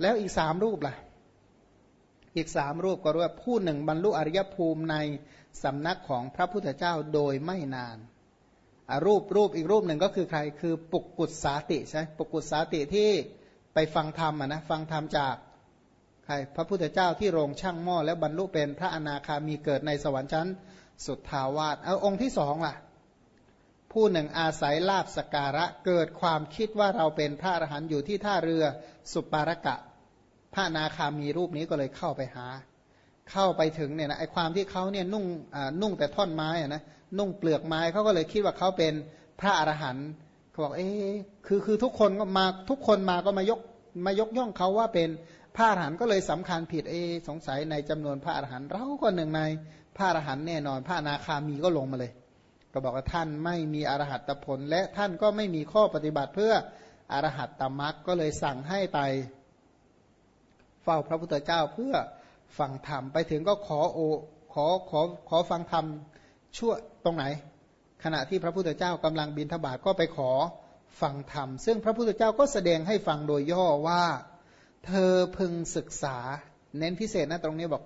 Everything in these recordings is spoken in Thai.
แล้วอีกสามรูปล่ะ อีกสามรูปก็เรียกว่าผู้หนึ่งบรรลุอริยภูมิในสำนักของพระพุทธเจ้าโดยไม่นานรูปรูปอีกรูปหนึ่งก็คือใครคือปุกกุศสาติใช่ปุกกุศสาติที่ไปฟังธรรมนะฟังธรรมจากใครพระพุทธเจ้าที่โรงช่างหม้อแล้วบรรลุเป็นพระอนาคามีเกิดในสวรรค์ชั้นสุดทาวาสเอาองค์ที่สองล่ะ ผู้หนึ่งอาศัยลาบสการะเกิดความคิดว่าเราเป็นพระอรหันต์อยู่ที่ท่าเรือสุปารกะ พระนาคามีรูปนี้ก็เลยเข้าไปหา เข้าไปถึงเนี่ยนะไอความที่เขาเนี่ยนุ่งนุ่งแต่ท่อนไม้อะนะนุ่งเปลือกไม้เขาก็เลยคิดว่าเขาเป็นพระอรหันต์เขาบอกเอ๊คือคือทุกคนก็มาทุกคนมาก็มายกมายกย่องเขาว่าเป็นพระอรหันต์ก็เลยสำคัญผิดเอสงสัยในจำนวนพระอรหันต์เราก็หนึ่งในพระอรหันต์แน่นอน พระนาคามีก็ลงมาเลย ก็บอกว่าท่านไม่มีอรหัตผล และท่านก็ไม่มีข้อปฏิบัติเพื่ออรหัตตมรักก็เลยสั่งให้ไป เฝ้าพระพุทธเจ้าเพื่อฟังธรรมไปถึงก็ขอโอขอขอขอฟังธรรมชั่วตรงไหน ขณะที่พระพุทธเจ้ากำลังบินทบาทก็ไปขอฟังธรรม ซึ่งพระพุทธเจ้าก็แสดงให้ฟังโดยย่อว่า เธอพึงศึกษา เน้นพิเศษนะตรงนี้บอก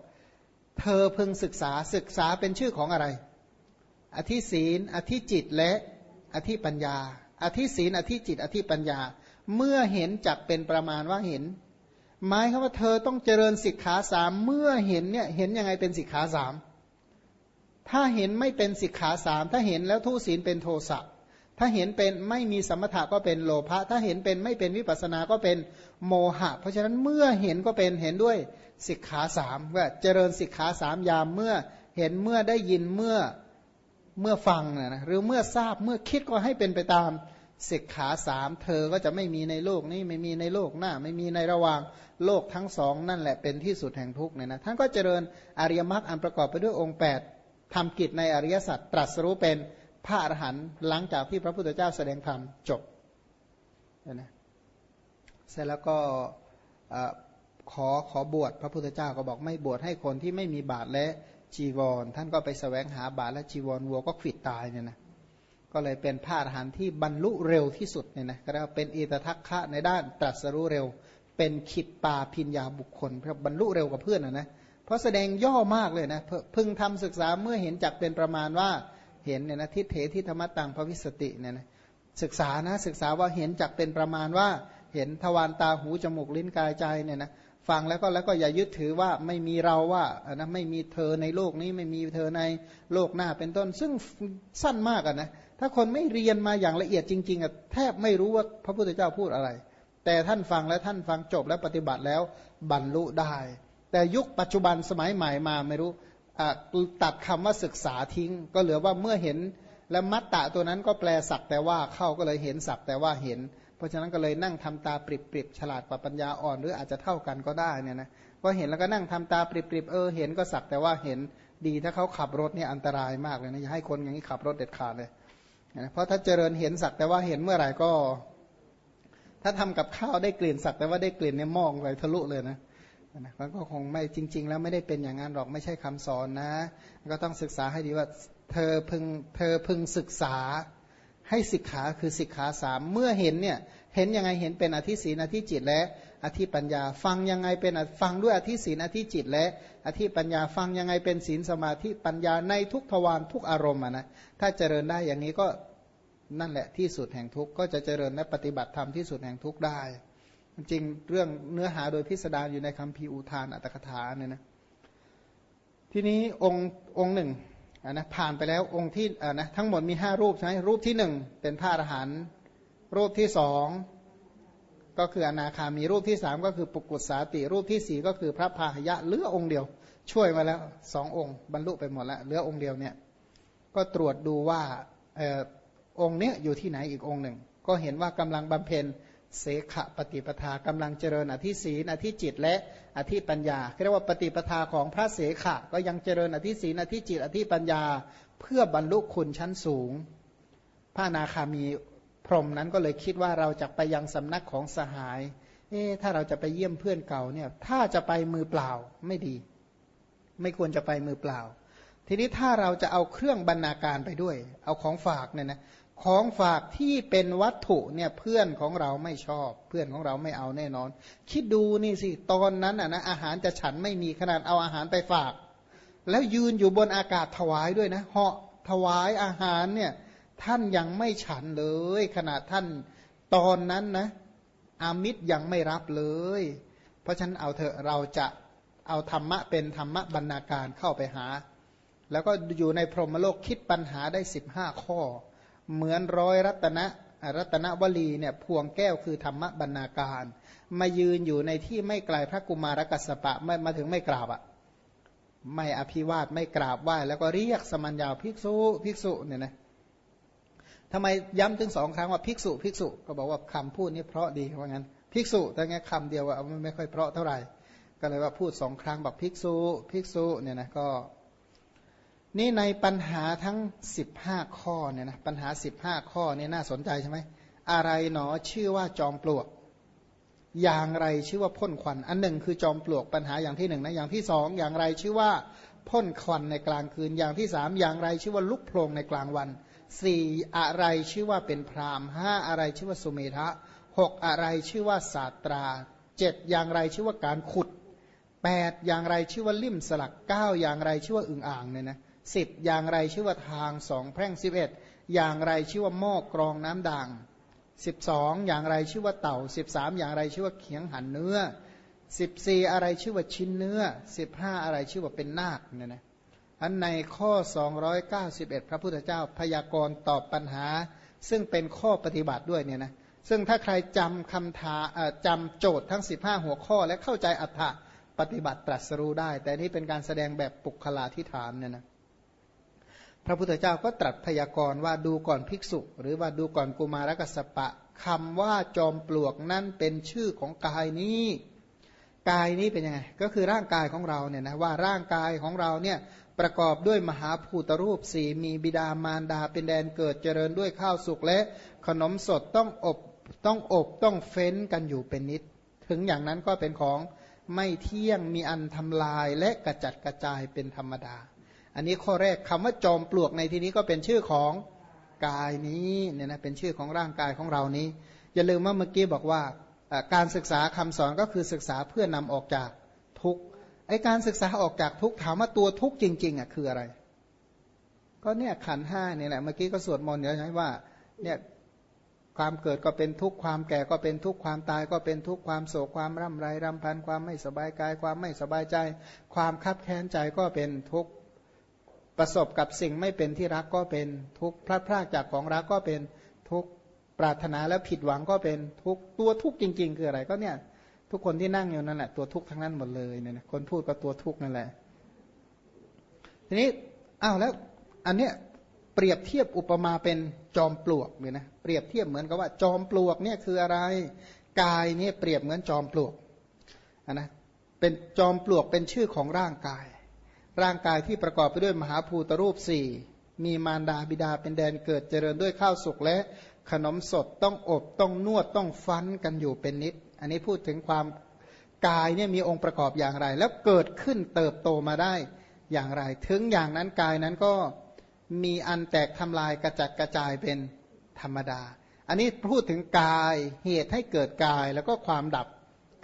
เธอพึงศึกษาศึกษาเป็นชื่อของอะไร อธิศีล อธิจิตและอธิปัญญา อธิศีล อธิจิต อธิปัญญา เมื่อเห็นจักเป็นประมาณว่าเห็น หมายคือว่าเธอต้องเจริญสิกขาสามเมื่อเห็นเนี่ยเห็นยังไงเป็นสิกขาสามถ้าเห็นไม่เป็นสิกขาสามถ้าเห็นแล้วทุศีลเป็นโทสะถ้าเห็นเป็นไม่มีสมถะก็เป็นโลภะถ้าเห็นเป็นไม่เป็นวิปัสสนาก็เป็นโมหะ เพราะฉะนั้นเมื่อเห็นก็เป็นเห็นด้วยสิกขาสามว่าเจริญสิกขาสามยามเมื่อเห็นเมื่อได้ยินเมื่อ เมื่อฟังนะหรือเมื่อทราบเมื่อคิดก็ให้เป็นไปตามสิกขาสามเธอก็จะไม่มีในโลกนี้ไม่มีในโลกหน้า ไม่มีในระหว่างโลกทั้งสองนั่นแหละเป็นที่สุดแห่งทุกข์เนี่ยนะท่านก็เจริญอริยมรรคอันประกอบไปด้วยองค์ 8ทำกิจในอริยสัจตรัสรู้เป็นพระอรหันต์หลังจากที่พระพุทธเจ้าแสดงธรรมจบนะเสร็จแล้วก็ขอขอบวชพระพุทธเจ้าก็บอกไม่บวชให้คนที่ไม่มีบาตรและ จีวร ท่านก็ไปสแสวงหาบาตรและจีวรวัวก็ขิดตายเนี่ยนะก็เลยเป็นพระอรหันต์ที่บรรลุเร็วที่สุดเนี่ยนะก็เรียกว่าเป็นอิตทัคคะในด้านตรัสรู้เร็ว เป็นขิดปาพิญญาบุคคลเพราะบรรลุเร็วกว่าเพื่อนนะนะเพราะแสดงย่อมากเลยนะพึงทำศึกษาเมื่อเห็นจักเป็นประมาณว่าเห็นเนี่ยนะทิฏเถทิธรรมตังพระวิสติเนี่ยนะศึกษานะศึกษาว่าเห็นจักเป็นประมาณว่าเห็นทวารตาหูจมูกลิ้นกายใจเนี่ยนะ ฟังแล้วก็แล้วก็อย่ายึดถือว่าไม่มีเราว่านะไม่มีเธอในโลกนี้ไม่มีเธอในโลกหน้าเป็นต้น ซึ่งสั้นมากอะนะถ้าคนไม่เรียนมาอย่างละเอียดจริงๆอะแทบไม่รู้ว่าพระพุทธเจ้าพูดอะไร แต่ท่านฟังแล้วท่านฟังจบแล้วปฏิบัติแล้วบรรลุได้ แต่ยุคปัจจุบันสมัยใหม่มาไม่รู้ตัดคำว่าศึกษาทิ้ง ก็เหลือว่าเมื่อเห็นและมัตตะตัวนั้นก็แปลสักแต่ว่าเข้าก็เลยเห็นสักแต่ว่าเห็น เพราะฉะนั้นก็เลยนั่งทำตาปริบปริบฉลาดกว่าปัญญาอ่อนหรืออาจจะเท่ากันก็ได้เนี่ยนะพอเห็นแล้วก็นั่งทำตาปริบปริบเออเห็นก็สักแต่ว่าเห็นดีถ้าเขาขับรถเนี่ยอันตรายมากเลยนะอย่าให้คนอย่างนี้ขับรถเด็ดขาดเลยนะเพราะถ้าเจริญเห็นสักแต่ว่าเห็นเมื่อไหร่ก็ ถ้าทำกับข้าวได้กลิ่นสักแต่ว่าได้กลิ่นเนี่ยมองไปทะลุเลยนะนะมันก็คงไม่จริง ๆ แล้วไม่ได้เป็นอย่างนั้นหรอกไม่ใช่คำสอนนะ ก็ต้องศึกษาให้ดีว่า เธอพึงเธอพึงศึกษา ให้สิกขาคือสิกขาสามเมื่อเห็นเนี่ยเห็นยังไงเห็นเป็นอธิศีนอธิจิตและอธิปัญญา ฟังยังไงเป็นฟังด้วยอธิศีนอธิจิตและอธิปัญญาฟังยังไงเป็นศีลสมาธิปัญญาในทุกทวารทุกอารมณ์นะถ้าเจริญได้อย่างนี้ก็นั่นแหละที่สุดแห่งทุกก็จะเจริญและปฏิบัติธรรมที่สุดแห่งทุกได้ จริงเรื่องเนื้อหาโดยพิสดารอยู่ในคำพีอุทานอัตถกถาเนี่ยนะทีนี้องค์องค์หนึ่ง นะผ่านไปแล้วองค์ที่นะทั้งหมดมีห้ารูปใช่ไหมรูปที่หนึ่งเป็นพระอรหันต์รูปที่สองก็คืออนาคามีรูปที่สามก็คือปุกุสาติ รูปที่สี่ก็คือพระพาหยะเหลือองค์เดียว ช่วยมาแล้วสององค์ บรรลุไปหมดแล้วเหลือองค์เดียวเนี่ยก็ตรวจดูว่าอองค์เนี้ยอยู่ที่ไหนอีกองค์หนึ่ง ก็เห็นว่ากำลังบำเพ็ญ เสขปฏิปทากำลังเจริญอธิศีนอธิจิต และอธิปัญญาเรียกว่าปฏิปทาของพระเสขะก็ยังเจริญอธิศีนอธิจิต อธิปัญญา เพื่อบรรลุคุณชั้นสูง พระนาคามีพรหมนั้นก็เลยคิดว่าเราจะไปยังสำนักของสหายเอ๊ถ้าเราจะไปเยี่ยมเพื่อนเก่าเนี่ยถ้าจะไปมือเปล่าไม่ดี ไม่ควรจะไปมือเปล่า ทีนี้ถ้าเราจะเอาเครื่องบรรณาการไปด้วย เอาของฝากเนี่ยนะ ของฝากที่เป็นวัตถุเนี่ยเพื่อนของเราไม่ชอบ เพื่อนของเราไม่เอาแน่นอน คิดดูนี่สิตอนนั้นอะนะอาหารจะฉันไม่มีขนาดเอาอาหารไปฝาก แล้วยืนอยู่บนอากาศถวายด้วยนะเหาะถวายอาหารเนี่ยท่านยังไม่ฉันเลยขนาดท่านตอนนั้นนะอามิตรยังไม่รับเลย เพราะฉะนั้นเอาเถอะเราจะเอาธรรมะเป็นธรรมะบรรณาการเข้าไปหา แล้วก็อยู่ในพรหมโลกคิดปัญหาได้สิบห้าข้อ เหมือนร้อยรัตนะรัตนวลีเนี่ยพวงแก้วคือธรรมบรรณาการ มายืนอยู่ในที่ไม่ไกลพระกุมารกัสปะไม่มาถึงไม่กราบอะ่ะไม่อภิวาทไม่กราบไหว้แล้วก็เรียกสมัญญาภิกษุภิกษุเนี่ยนะทำไมย้ำถึงสองครั้งว่าภิกษุภิกษุก็บอกว่าคำพูดนี้เพราะดีว่างั้นภิกษุแต่ไงคำเดียวว่าไม่ค่อยเพราะเท่าไหร่ ก็เลยว่าพูดสองครั้งบอกภิกษุภิกษุเนี่ยนะก็ นี่ในปัญหาทั้ง 15 ข้อเนี่ยนะปัญหา 15 ข้อนี่น่าสนใจใช่ไหมอะไรหนอชื่อว่าจอมปลวก อย่างไรชื่อว่าพ่นควัน อันหนึ่งคือจอมปลวกปัญหาอย่างที่หนึ่งนะอย่างที่สองอย่างไรชื่อว่าพ่นควันในกลางคืนอย่างที่สามอย่างไรชื่อว่าลุกโพลงในกลางวันสี่อะไรชื่อว่าเป็นพรามห้าอะไรชื่อว่าสุเมธะหกอะไรชื่อว่าศาสตราเจ็ดอย่างไรชื่อว่าการขุดแปดอย่างไรชื่อว่าลิ่มสลักเก้าอย่างไรชื่อว่าอึ่งอ่างเนี่ยนะ สิบอย่างไรชื่อว่าทางสองแพร่งสิบเอ็ดอย่างไรชื่อว่าหม้อกรองน้ำด่างสิบสองอย่างไรชื่อว่าเต่าสิบสามอย่างไรชื่อว่าเขียงหันเนื้อสิบสี่อะไรชื่อว่าชิ้นเนื้อสิบห้าอะไรชื่อว่าเป็นนาคเนี่ยนะอันในข้อ 291 พระพุทธเจ้าพยากรณ์ตอบปัญหา ซึ่งเป็นข้อปฏิบัติด้วยเนี่ยนะซึ่งถ้าใครจำคำถาจำโจทย์ทั้ง 15 หัวข้อ และเข้าใจอัฏฐะปฏิบัติตรัสรู้ได้ แต่นี่เป็นการแสดงแบบปุคลาธิฐานเนี่ยนะ พระพุทธเจ้าก็ตรัสพยากรณ์ว่าดูก่อนภิกษุ หรือว่าดูก่อนกุมารกัสปะคำว่าจอมปลวกนั่นเป็นชื่อของกายนี้กายนี้เป็นยังไง ก็คือร่างกายของเราเนี่ยนะว่าร่างกายของเราเนี่ยประกอบด้วยมหาภูตรูปสีมีบิดามารดาเป็นแดนเกิดเจริญด้วยข้าวสุกและขนมสดต้องอบต้องอบต้องเฟ้นกันอยู่เป็นนิด ถึงอย่างนั้นก็เป็นของไม่เที่ยงมีอันทำลายและกระจัดกระจายเป็นธรรมดา อันนี้ข้อแรกคำว่าจอมปลวกในที่นี้ก็เป็นชื่อของกายนี้เนี่ยนะเป็นชื่อของร่างกายของเรานี้ อย่าลืมว่าเมื่อกี้บอกว่าการศึกษาคำสอนก็คือศึกษาเพื่อนำออกจากทุกไอการศึกษาออกจากทุกถามว่าตัวทุกจริงๆอะคืออะไร ก็เนี่ยขันห้าเนี่ยแหละเมื่อกี้ก็สวดมนต์เดี๋ยใช่ว่าเนี่ยความเกิดก็เป็นทุกข์ความแก่ก็เป็นทุกข์ความตายก็เป็นทุกข์ความโศกความร่ำไรรำพันความไม่สบายกายความไม่สบายใจ ความคับแค้นใจก็เป็นทุกข์ ประสบกับสิ่งไม่เป็นที่รักก็เป็นทุกข์พลาดพลาดจากของรักก็เป็นทุกข์ปรารถนาแล้วผิดหวังก็เป็นทุกข์ตัวทุกข์จริง ๆ คืออะไรก็เนี่ย ทุกคนที่นั่งอยู่นั่นแหละตัวทุกข์ทั้งนั้นหมดเลยเนี่ยนะคนพูดก็ตัวทุกข์นั่นแหละ ทีนี้อ้าวแล้วอันเนี้ยเปรียบเทียบอุปมาเป็นจอมปลวกเนี่ยนะเปรียบเทียบเหมือนกับว่าจอมปลวกเนี่ยคืออะไรกายเนี่ยเปรียบเหมือนจอมปลวกนนะเป็นจอมปลวกเป็นชื่อของร่างกาย ร่างกายที่ประกอบไปด้วยมหาภูตรูปสี่มีมารดาบิดาเป็นแดนเกิดเจริญด้วยข้าวสุกและขนมสดต้องอบต้องนวดต้องฟันกันอยู่เป็นนิด อันนี้พูดถึงความกายเนี่ยมีองค์ประกอบอย่างไร แล้วเกิดขึ้นเติบโตมาได้อย่างไร ถึงอย่างนั้นกายนั้นก็มีอันแตกทำลายกระจัดกระจายเป็นธรรมดา อันนี้พูดถึงกายเหตุให้เกิดกายแล้วก็ความดับ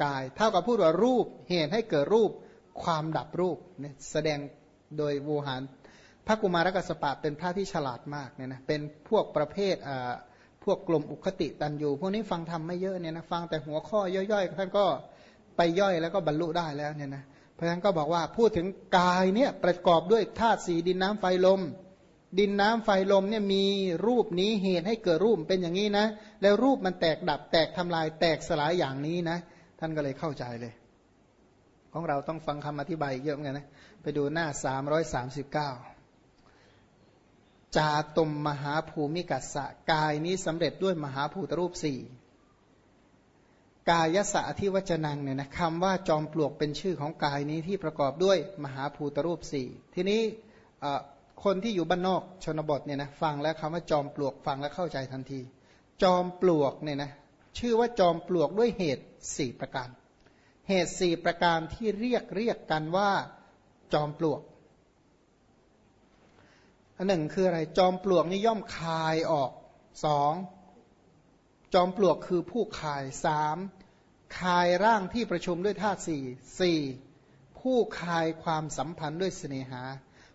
กาย เท่ากับพูดว่ารูปเหตุให้เกิดรูป ความดับรูปเนี่ยแสดงโดยวูหารพระกุมารกัสปะเป็นพระที่ฉลาดมากเนี่ยนะเป็นพวกประเภทอ่าพวกกลุ่มอุคติตันอยู่พวกนี้ฟังทำไม่เยอะเนี่ยนะฟังแต่หัวข้อย่อยๆท่านก็ไปย่อยแล้วก็บรรลุได้แล้วเนี่ยนะเพราะฉะนั้นก็บอกว่าพูดถึงกายเนี่ยประกอบด้วยธาตุสีดินน้ำไฟลม ดินน้ำไฟลมเนี่ยมีรูปนี้เหตุให้เกิดรูปเป็นอย่างนี้นะ แล้วรูปมันแตกดับแตกทำลายแตกสลายอย่างนี้นะ ท่านก็เลยเข้าใจเลย ของเราต้องฟังคำอธิบายเยอะเหมือนกันนะ ไปดูหน้าสามร้อยสามสิบเก้าจาตมมหาภูมิกัสสะกายนี้สำเร็จด้วยมหาภูตรูปสี่กายสะที่วจนังเนี่ยนะคำว่าจอมปลวกเป็นชื่อของกายนี้ที่ประกอบด้วยมหาภูตรูปสี่ทีนี้คนที่อยู่บ้านนอกชนบทเนี่ยนะฟังแล้วคำว่าจอมปลวกฟังแล้วเข้าใจทันที จอมปลวกเนี่ยนะชื่อว่าจอมปลวกด้วยเหตุสี่ประการ เหตุสี่ประการที่เรียกเรียกกันว่าจอมปลวก อันหนึ่งคืออะไร จอมปลวกนี่ย่อมคายออกสองจอมปลวกคือผู้คายสามคายร่างที่ประชุมด้วยธาตุสี่สี่ผู้คายความสัมพันธ์ด้วยเสน่หา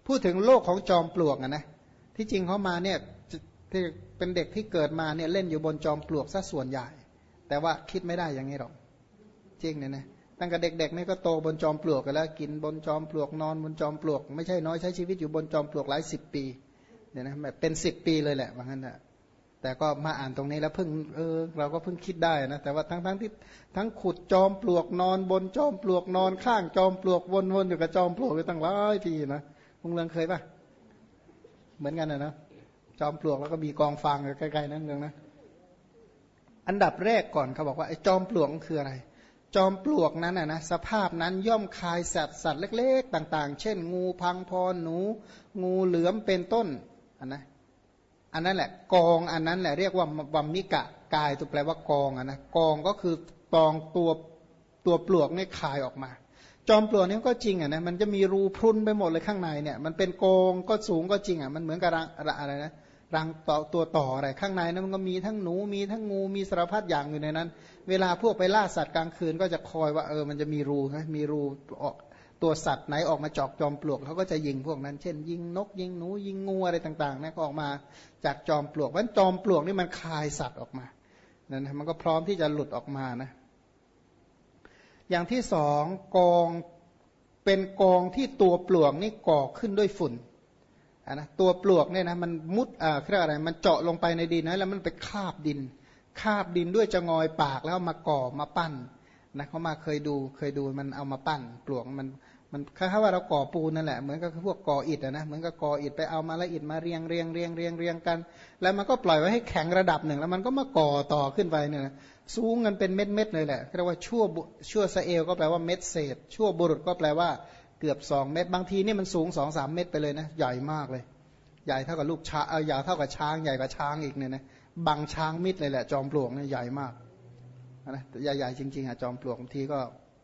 พูดถึงโลกของจอมปลวกนะนะที่จริงเขามาเนี่ยที่เป็นเด็กที่เกิดมาเนี่ยเล่นอยู่บนจอมปลวกซะส่วนใหญ่ แต่ว่าคิดไม่ได้อย่างนี้หรอกจริงเนี่ยนะ ตั้งแต่เด็กๆนี่ก็โตบนจอมปลวกกันแล้ว กินบนจอมปลวกนอนบนจอมปลวก ไม่ใช่น้อยใช้ชีวิตอยู่บนจอมปลวกหลายสิบปีเนี่ยนะแบบเป็นสิบปีเลยแหละว่างั้นนะแต่ก็มาอ่านตรงนี้แล้วเพิ่งเออเราก็เพิ่งคิดได้นะแต่ว่าทั้งทั้งที่ทั้งขุดจอมปลวกนอน บนจอมปลวกนอน ข้างจอมปลวกวนๆอยู่กับจอมปลวกไปตั้งหลายปีนะคงเรืองเคยปะเหมือนกันนะนะจอมปลวกแล้วก็มีกองฟางใกล้ๆนั่นเองนะอันดับแรกก่อนเขาบอกว่าไอ้จอมปลวกคืออะไร จอมปลวกนั้นนะสภาพนั้นย่อมคายสัตว์สัตว์เล็ก ๆ ต่าง ๆ เช่น งูพังพรหนู งูเหลือมเป็นต้นอันนะอันนั้นแหละกองอันนั้นแหละเรียกว่าวัมมิกะกายตัวแปลว่ากองอะนะกองก็คือกองตัวตัวปลวกนี่คายออกมา จอมปลวกนี่ก็จริงอะนะมันจะมีรูพรุนไปหมดเลยข้างในเนี่ย มันเป็นกองก็สูงก็จริงอะมันเหมือนกับรังอะไรนะ รังต่อตัวต่ออะไรข้างในนั้นมันก็มีทั้งหนูมีทั้งงูมีสารพัดอย่างอยู่ในนั้น เวลาพวกไปล่าสัตว์กลางคืนก็จะคอยว่าเออมันจะมีรูนะมีรูออกตัวสัตว์ไหนออกมาจอกจอมปลวกเขาก็จะยิงพวกนั้น เช่น ยิงนกยิงหนูยิงงูอะไรต่างๆนะก็ออกมาจากจอมปลวกเพราะจอมปลวกนี่มันคายสัตว์ออกมานั่นมันก็พร้อมที่จะหลุดออกมานะอย่างที่สองกองเป็นกองที่ตัวปลวกนี่ก่อขึ้นด้วยฝุ่น นะตัวปลวกเนี่ยนะมันมุดอ่าเรียกอะไร มันเจาะลงไปในดินนะแล้วมันไปคาบดิน คาบดินด้วยจะงอยปากแล้วมาก่อมาปั้นนะเขามาเคยดูเคยดูมันเอามาปั้นปลวกมันมันคล้ายๆว่าเราก่อปูนนั่นแหละเหมือนกับพวกก่ออิฐนะเหมือนกับก่ออิฐไปเอามาละอิฐมาเรียงเรียงเรียงเรียงเรียงกัน แล้วมันก็ปล่อยไว้ให้แข็งระดับหนึ่ง แล้วมันก็มาก่อต่อขึ้นไปเนี่ยสูงกันเป็นเม็ดเม็ดเลยแหละเรียกว่าชั่วชั่วสเอลก็แปลว่าเม็ดเศษ ชั่วบุรุษก็แปลว่า เกือบสองเม็ดบางทีนี่มันสูงสองสามเม็ดไปเลยนะ ใหญ่มากเลย ใหญ่เท่ากับลูกช้างเอาใหญ่เท่ากับช้างใหญ่กว่าช้างอีกเนี่ยนะบางช้างมิดเลยแหละ จอมปลวกเนี่ยใหญ่มากนะใหญ่ๆจริงๆอะจอมปลวกบางทีก็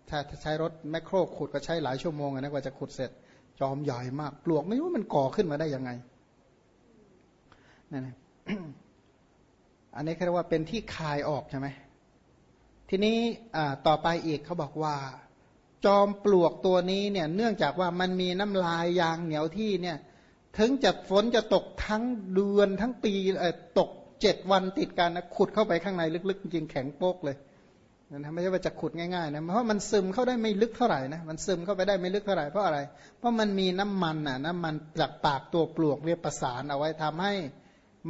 ถ้าใช้รถแมคโครขุดก็ใช้หลายชั่วโมงนะกว่าจะขุดเสร็จ จอมใหญ่มาก ปลวกไม่รู้มันก่อขึ้นมาได้ยังไงนั่นนะอันนี้เรียกว่าเป็นที่คายออกใช่ไหมทีนี้ต่อไปอีกเขาบอกว่า จอมปลวกตัวนี้เนี่ยเนื่องจากว่ามันมีน้ำลายยางเหนียวที่เนี่ยถึงจะฝนจะตกทั้งเดือนทั้งปีตกเจ็ดวันติดกันนะขุดเข้าไปข้างในลึกๆ จริงแข็งโป๊กเลยนะไม่ใช่ว่าจะขุดง่ายๆนะเพราะมันซึมเข้าได้ไม่ลึกเท่าไหร่นะมันซึมเข้าไปได้ไม่ลึกเท่าไหร่เพราะอะไร เพราะมันมีน้ำมันอะน้ำมันจากปากตัวปลวกเรียประสานเอาไว้ทำให้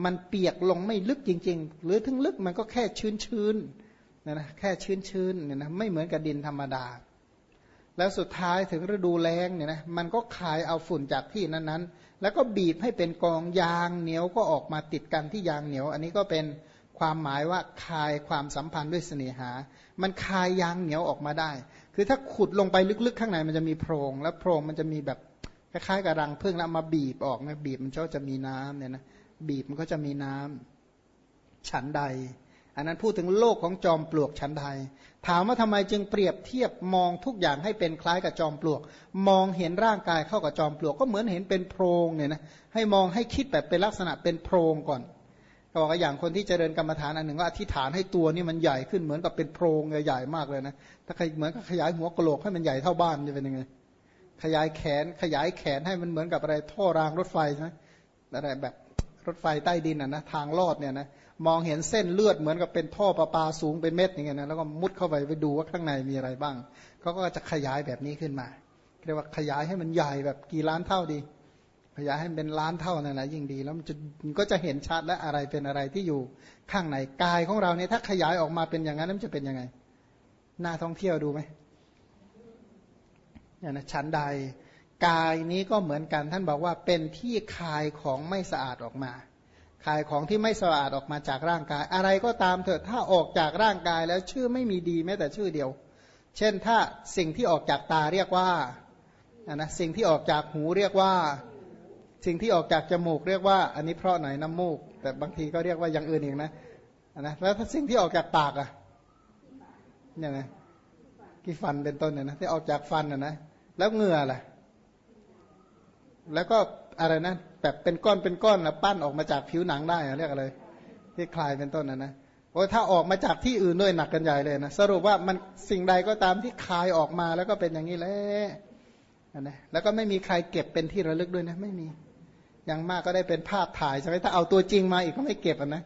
มันเปียกลงไม่ลึกจริง ๆ หรือถึงลึกมันก็แค่ชื้นๆนะนะแค่ชื้นๆเนี่ยนะไม่เหมือนกับดินธรรมดา แล้วสุดท้ายถึงฤดูแล้งเนี่ยนะมันก็คายเอาฝุ่นจากที่นั้นๆ แล้วก็บีบให้เป็นกองยางเหนียวก็ออกมาติดกันที่ยางเหนียว อันนี้ก็เป็นความหมายว่าคายความสัมพันธ์ด้วยเสน่หา มันคายยางเหนียวออกมาได้ คือถ้าขุดลงไปลึกๆ ข้างในมันจะมีโพรง แล้วโพรงมันจะมีแบบคล้ายๆกับรังพึ่งแล้วมาบีบออกนะบีบมันก็จะมีน้ำเนี่ยนะบีบมันก็จะมีน้ำฉันใด อันนั้นพูดถึงโลกของจอมปลวกฉันใดถามว่าทำไมจึงเปรียบเทียบมองทุกอย่างให้เป็นคล้ายกับจอมปลวก มองเห็นร่างกายเข้ากับจอมปลวกก็เหมือนเห็นเป็นโพรงเนี่ยนะให้มองให้คิดแบบเป็นลักษณะเป็นโพรงก่อนก็บอกว่าอย่างคนที่เจริญกรรมฐานอันหนึ่งว่าอธิษฐานให้ตัวนี่มันใหญ่ขึ้นเหมือนกับเป็นโพรงใหญ่ๆมากเลยนะถ้าใครเหมือนกับขยายหัวกะโหลกให้มันใหญ่เท่าบ้านจะเป็นยังไงขยายแขนขยายแขนให้มันเหมือนกับอะไรท่อรางรถไฟใช่ไหมอะไรแบบรถไฟใต้ดินอะนะทางลอดเนี่ยนะ มองเห็นเส้นเลือดเหมือนกับเป็นท่อประปาสูงเป็นเม็ดอย่างเงี้ยนะแล้วก็มุดเข้าไปไปดูว่าข้างในมีอะไรบ้างเขาก็จะขยายแบบนี้ขึ้นมาเรียกว่าขยายให้มันใหญ่แบบกี่ล้านเท่าดีพยายให้เป็นล้านเท่านั่นแหละยิ่งดี แล้วมันจะก็จะเห็นชัดและอะไรเป็นอะไรที่อยู่ข้างในกายของเราเนี่ยถ้าขยายออกมาเป็นอย่างนั้นมันจะเป็นยังไงน่าท่องเที่ยวดูไหมอย่างนะชั้นใด กายนี้ก็เหมือนกันท่านบอกว่าเป็นที่คายของไม่สะอาดออกมา คายของที่ไม่สะอาดออกมาจากร่างกาย อะไรก็ตามเถิดถ้าออกจากร่างกายแล้วชื่อไม่มีดีแม้แต่ชื่อเดียว เช่นถ้าสิ่งที่ออกจากตาเรียกว่านะสิ่งที่ออกจากหูเรียกว่า สิ่งที่ออกจากจมูกเรียกว่า อันนี้เพราะไหนน้ำมูก แต่บางทีก็เรียกว่าอย่างอื่นอีกนะนะแล้วถ้าสิ่งที่ออกจากปากอะเนี่ยนะกี่ฟันเป็นต้นเนี่ยนะที่ออกจากฟันอะนะแล้วเหงื่อล่ะ แล้วก็อะไรนะ แบบเป็นก้อนเป็นก้อนแล้วปั้นออกมาจากผิวหนังได้เรียกอะไรที่คลายเป็นต้นนะนะโอ้ถ้าออกมาจากที่อื่นด้วยหนักกันใหญ่เลยนะสรุปว่ามันสิ่งใดก็ตามที่คลายออกมาแล้วก็เป็นอย่างนี้แหละนะแล้วก็ไม่มีใครเก็บเป็นที่ระลึกด้วยนะไม่มีอย่างมากก็ได้เป็นภาพถ่ายใช่ไหมถ้าเอาตัวจริงมาอีกก็ไม่เก็บนะ